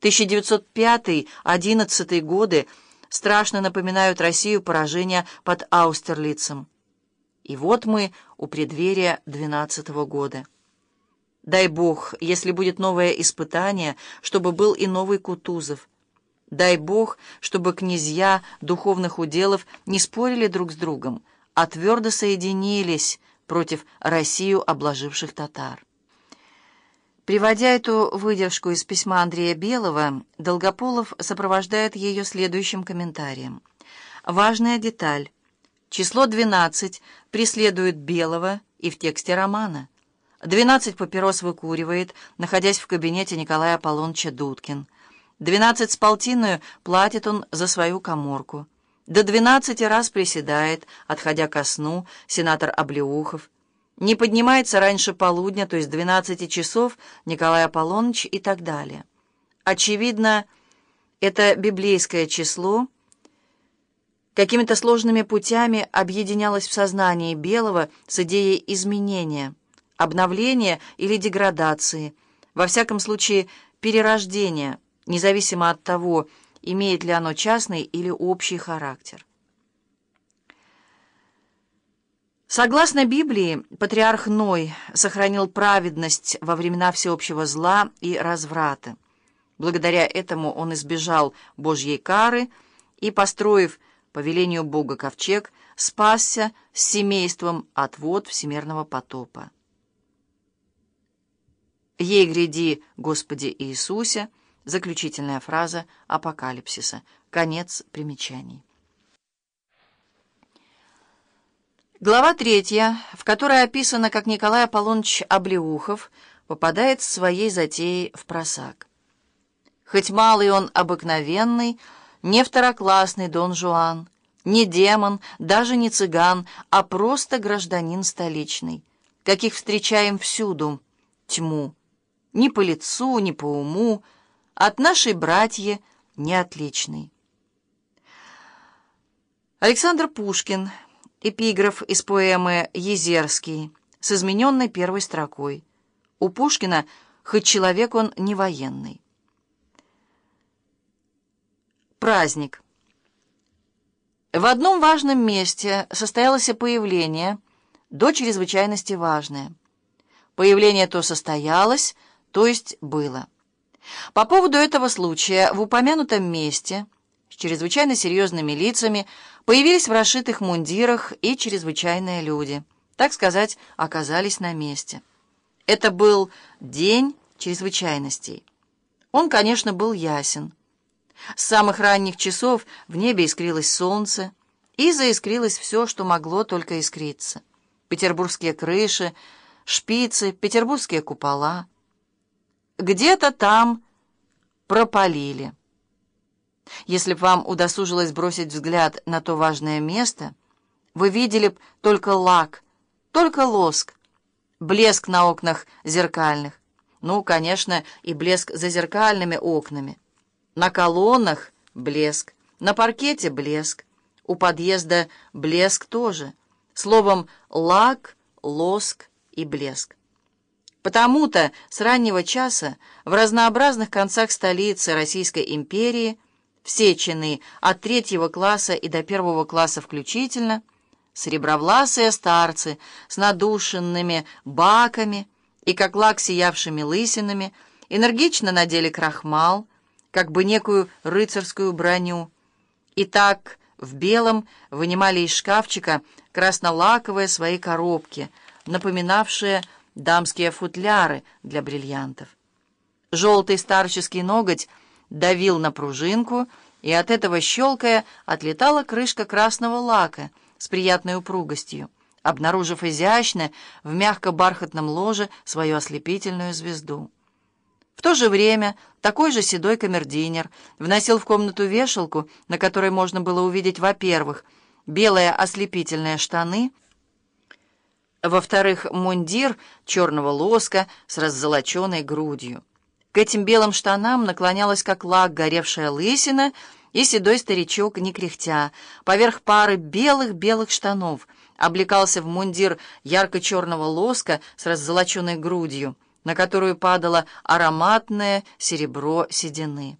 1905-11 годы страшно напоминают Россию поражения под Аустерлицем. И вот мы у преддверия 12 -го года. Дай Бог, если будет новое испытание, чтобы был и новый Кутузов. Дай Бог, чтобы князья духовных уделов не спорили друг с другом, а твердо соединились против Россию обложивших татар. Приводя эту выдержку из письма Андрея Белого, Долгополов сопровождает ее следующим комментарием. Важная деталь. Число 12 преследует Белого и в тексте романа. 12 папирос выкуривает, находясь в кабинете Николая Аполлоныча Дудкин. 12 с полтиною платит он за свою коморку. До 12 раз приседает, отходя ко сну, сенатор Облеухов не поднимается раньше полудня, то есть 12 часов, Николай Аполлоныч и так далее. Очевидно, это библейское число какими-то сложными путями объединялось в сознании Белого с идеей изменения, обновления или деградации, во всяком случае перерождения, независимо от того, имеет ли оно частный или общий характер. Согласно Библии, патриарх Ной сохранил праведность во времена всеобщего зла и разврата. Благодаря этому он избежал Божьей кары и, построив по велению Бога ковчег, спасся с семейством от вод всемирного потопа. «Ей гряди, Господи Иисусе» — заключительная фраза апокалипсиса. Конец примечаний. Глава третья, в которой описано, как Николай Аполлоныч Облеухов попадает с своей затеей в просак. Хоть малый он обыкновенный, не второклассный Дон Жуан, не демон, даже не цыган, а просто гражданин столичный, каких встречаем всюду, тьму, ни по лицу, ни по уму, от нашей братья не отличный. Александр Пушкин — Эпиграф из поэмы «Езерский» с измененной первой строкой. У Пушкина хоть человек он не военный. Праздник. В одном важном месте состоялось появление, до чрезвычайности важное. Появление то состоялось, то есть было. По поводу этого случая в упомянутом месте – с чрезвычайно серьезными лицами, появились в расшитых мундирах и чрезвычайные люди, так сказать, оказались на месте. Это был день чрезвычайностей. Он, конечно, был ясен. С самых ранних часов в небе искрилось солнце, и заискрилось все, что могло только искриться. Петербургские крыши, шпицы, петербургские купола. Где-то там пропалили. Если б вам удосужилось бросить взгляд на то важное место, вы видели б только лак, только лоск, блеск на окнах зеркальных. Ну, конечно, и блеск за зеркальными окнами. На колоннах блеск, на паркете блеск, у подъезда блеск тоже. Словом, лак, лоск и блеск. Потому-то с раннего часа в разнообразных концах столицы Российской империи – все чины от третьего класса и до первого класса включительно, серебровласые старцы с надушенными баками и как лак сиявшими лысинами, энергично надели крахмал, как бы некую рыцарскую броню, и так в белом вынимали из шкафчика краснолаковые свои коробки, напоминавшие дамские футляры для бриллиантов. Желтый старческий ноготь давил на пружинку, и от этого щелкая отлетала крышка красного лака с приятной упругостью, обнаружив изящно в мягко-бархатном ложе свою ослепительную звезду. В то же время такой же седой камердинер вносил в комнату вешалку, на которой можно было увидеть, во-первых, белые ослепительные штаны, во-вторых, мундир черного лоска с раззолоченной грудью. К этим белым штанам наклонялась как лак горевшая лысина, и седой старичок, не кряхтя, поверх пары белых-белых штанов, облекался в мундир ярко-черного лоска с раззолоченной грудью на которую падало ароматное серебро седины.